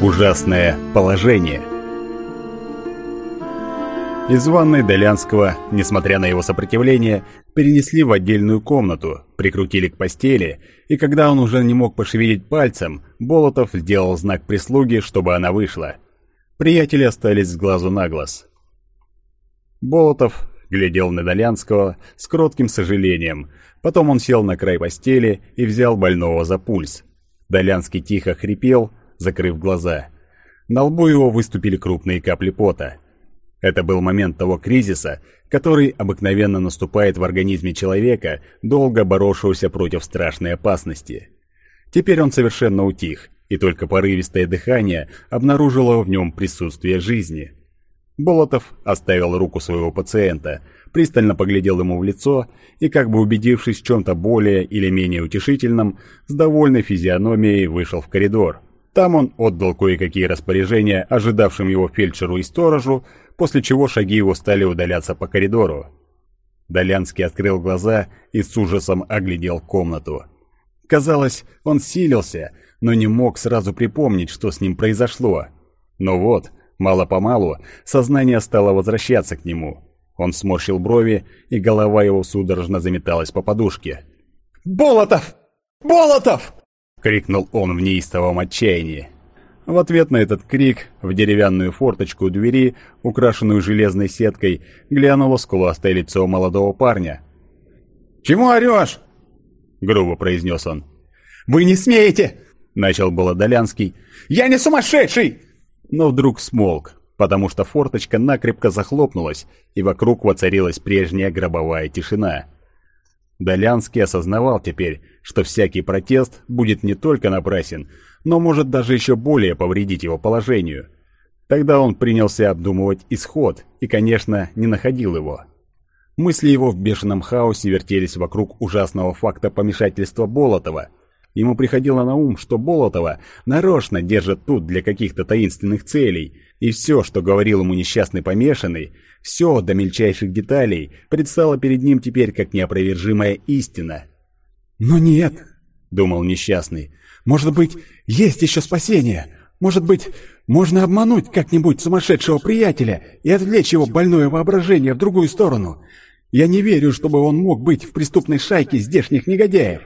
Ужасное положение. Из ванной Долянского, несмотря на его сопротивление, перенесли в отдельную комнату, прикрутили к постели, и когда он уже не мог пошевелить пальцем, Болотов сделал знак прислуги, чтобы она вышла. Приятели остались с глазу на глаз. Болотов глядел на Долянского с кротким сожалением, потом он сел на край постели и взял больного за пульс. Долянский тихо хрипел, закрыв глаза. На лбу его выступили крупные капли пота. Это был момент того кризиса, который обыкновенно наступает в организме человека, долго боровшегося против страшной опасности. Теперь он совершенно утих, и только порывистое дыхание обнаружило в нем присутствие жизни. Болотов оставил руку своего пациента, пристально поглядел ему в лицо и, как бы убедившись в чем-то более или менее утешительном, с довольной физиономией вышел в коридор – там он отдал кое-какие распоряжения ожидавшим его фельдшеру и сторожу, после чего шаги его стали удаляться по коридору. Долянский открыл глаза и с ужасом оглядел комнату. Казалось, он силился, но не мог сразу припомнить, что с ним произошло. Но вот, мало-помалу, сознание стало возвращаться к нему. Он сморщил брови, и голова его судорожно заметалась по подушке. «Болотов! Болотов!» — крикнул он в неистовом отчаянии. В ответ на этот крик в деревянную форточку двери, украшенную железной сеткой, глянуло скуластое лицо молодого парня. «Чему орешь?» — грубо произнес он. «Вы не смеете!» — начал было Долянский. «Я не сумасшедший!» Но вдруг смолк, потому что форточка накрепко захлопнулась, и вокруг воцарилась прежняя гробовая тишина. Долянский осознавал теперь, что всякий протест будет не только напрасен, но может даже еще более повредить его положению. Тогда он принялся обдумывать исход и, конечно, не находил его. Мысли его в бешеном хаосе вертелись вокруг ужасного факта помешательства Болотова. Ему приходило на ум, что Болотова нарочно держат тут для каких-то таинственных целей, и все, что говорил ему несчастный помешанный, все до мельчайших деталей предстало перед ним теперь как неопровержимая истина. «Но нет», — думал несчастный, — «может быть, есть еще спасение. Может быть, можно обмануть как-нибудь сумасшедшего приятеля и отвлечь его больное воображение в другую сторону. Я не верю, чтобы он мог быть в преступной шайке здешних негодяев.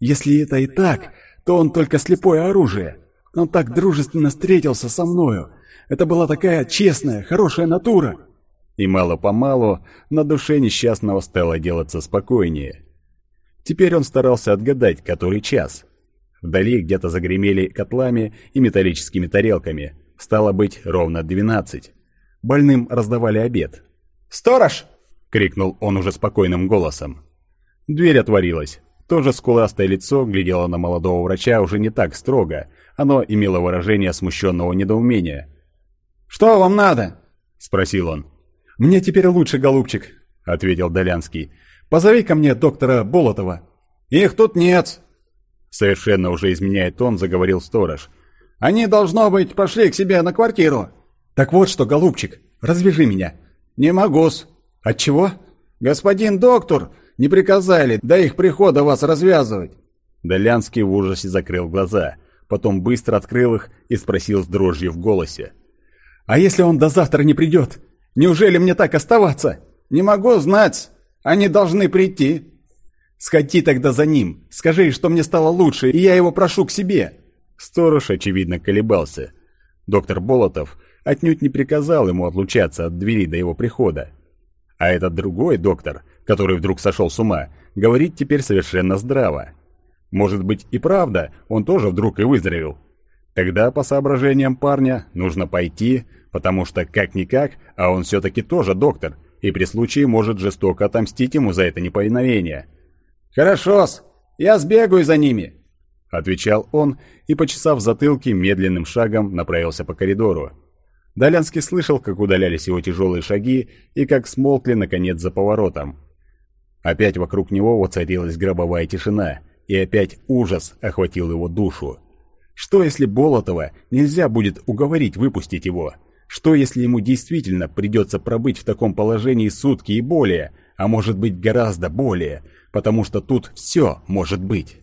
Если это и так, то он только слепое оружие. Он так дружественно встретился со мною. Это была такая честная, хорошая натура». И мало-помалу на душе несчастного стало делаться спокойнее. Теперь он старался отгадать, который час. Вдали где-то загремели котлами и металлическими тарелками. Стало быть, ровно двенадцать. Больным раздавали обед. «Сторож!» — крикнул он уже спокойным голосом. Дверь отворилась. Тоже скуластое лицо глядело на молодого врача уже не так строго. Оно имело выражение смущенного недоумения. «Что вам надо?» — спросил он. «Мне теперь лучше, голубчик», — ответил Долянский. Позови ко мне доктора Болотова». «Их тут нет!» Совершенно уже изменяя тон, заговорил сторож. «Они, должно быть, пошли к себе на квартиру». «Так вот что, голубчик, развяжи меня». «Не могу-с». «Отчего?» «Господин доктор, не приказали до их прихода вас развязывать». Долянский в ужасе закрыл глаза, потом быстро открыл их и спросил с дрожью в голосе. «А если он до завтра не придет? Неужели мне так оставаться?» «Не могу знать. Они должны прийти. Сходи тогда за ним. Скажи, что мне стало лучше, и я его прошу к себе. Сторож, очевидно, колебался. Доктор Болотов отнюдь не приказал ему отлучаться от двери до его прихода. А этот другой доктор, который вдруг сошел с ума, говорит теперь совершенно здраво. Может быть и правда, он тоже вдруг и выздоровел. Тогда, по соображениям парня, нужно пойти, потому что как-никак, а он все-таки тоже доктор – и при случае может жестоко отомстить ему за это неповиновение. «Хорошо-с, я сбегаю за ними», — отвечал он и, почесав затылки, медленным шагом направился по коридору. Долянский слышал, как удалялись его тяжелые шаги и как смолкли, наконец, за поворотом. Опять вокруг него воцарилась гробовая тишина, и опять ужас охватил его душу. Что, если Болотова нельзя будет уговорить выпустить его? — что, если ему действительно придется пробыть в таком положении сутки и более, а может быть гораздо более, потому что тут все может быть?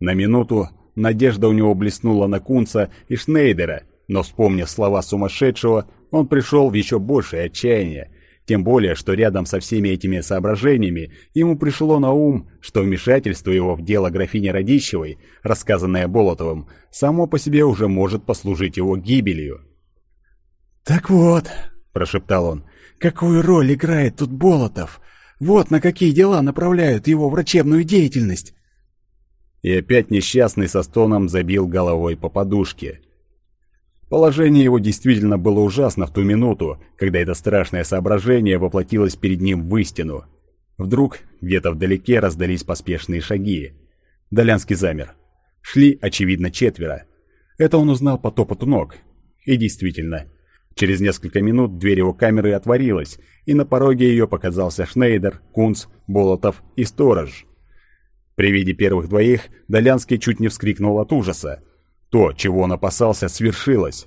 На минуту надежда у него блеснула на Кунца и Шнейдера, но, вспомнив слова сумасшедшего, он пришел в еще большее отчаяние. Тем более, что рядом со всеми этими соображениями ему пришло на ум, что вмешательство его в дело графини Радищевой, рассказанное Болотовым, само по себе уже может послужить его гибелью. «Так вот», — прошептал он, — «какую роль играет тут Болотов? Вот на какие дела направляют его врачебную деятельность». И опять несчастный со стоном забил головой по подушке. Положение его действительно было ужасно в ту минуту, когда это страшное соображение воплотилось перед ним в истину. Вдруг где-то вдалеке раздались поспешные шаги. Долянский замер. Шли, очевидно, четверо. Это он узнал по топоту ног. И действительно, через несколько минут дверь его камеры отворилась, и на пороге ее показался Шнейдер, Кунц, Болотов и Сторож. При виде первых двоих Долянский чуть не вскрикнул от ужаса. То, чего он опасался, свершилось.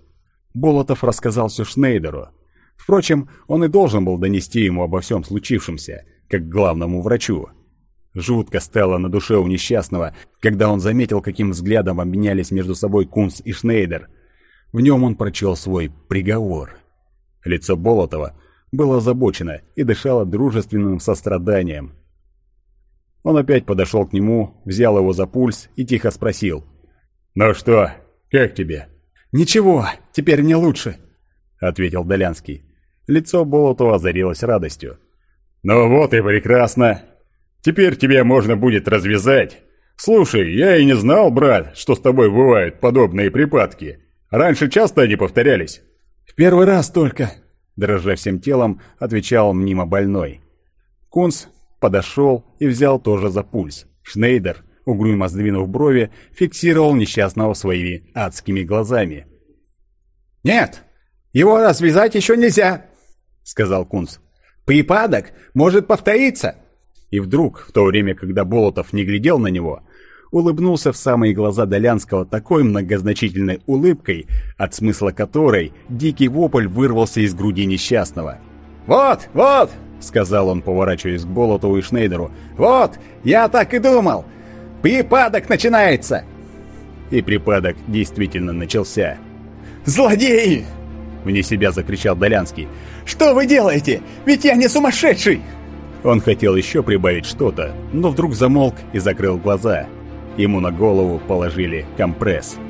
Болотов рассказал все Шнейдеру. Впрочем, он и должен был донести ему обо всем случившемся, как главному врачу. Жутко стало на душе у несчастного, когда он заметил, каким взглядом обменялись между собой Кунс и Шнейдер. В нем он прочел свой приговор. Лицо Болотова было озабочено и дышало дружественным состраданием. Он опять подошел к нему, взял его за пульс и тихо спросил. «Ну что, как тебе?» «Ничего, теперь мне лучше», — ответил Долянский. Лицо Болотова озарилось радостью. «Ну вот и прекрасно. Теперь тебя можно будет развязать. Слушай, я и не знал, брат, что с тобой бывают подобные припадки. Раньше часто они повторялись?» «В первый раз только», — дрожа всем телом, отвечал мимо больной. Кунс подошел и взял тоже за пульс. Шнейдер, угрюмо сдвинув брови, фиксировал несчастного своими адскими глазами. «Нет, его развязать еще нельзя», — сказал Кунц. «Припадок может повториться». И вдруг, в то время, когда Болотов не глядел на него, улыбнулся в самые глаза Долянского такой многозначительной улыбкой, от смысла которой дикий вопль вырвался из груди несчастного. «Вот, вот!» — сказал он, поворачиваясь к Болотову и Шнейдеру. «Вот, я так и думал! Припадок начинается!» И припадок действительно начался. «Злодеи!» Вне себя закричал Долянский. «Что вы делаете? Ведь я не сумасшедший!» Он хотел еще прибавить что-то, но вдруг замолк и закрыл глаза. Ему на голову положили компресс. «Компресс!»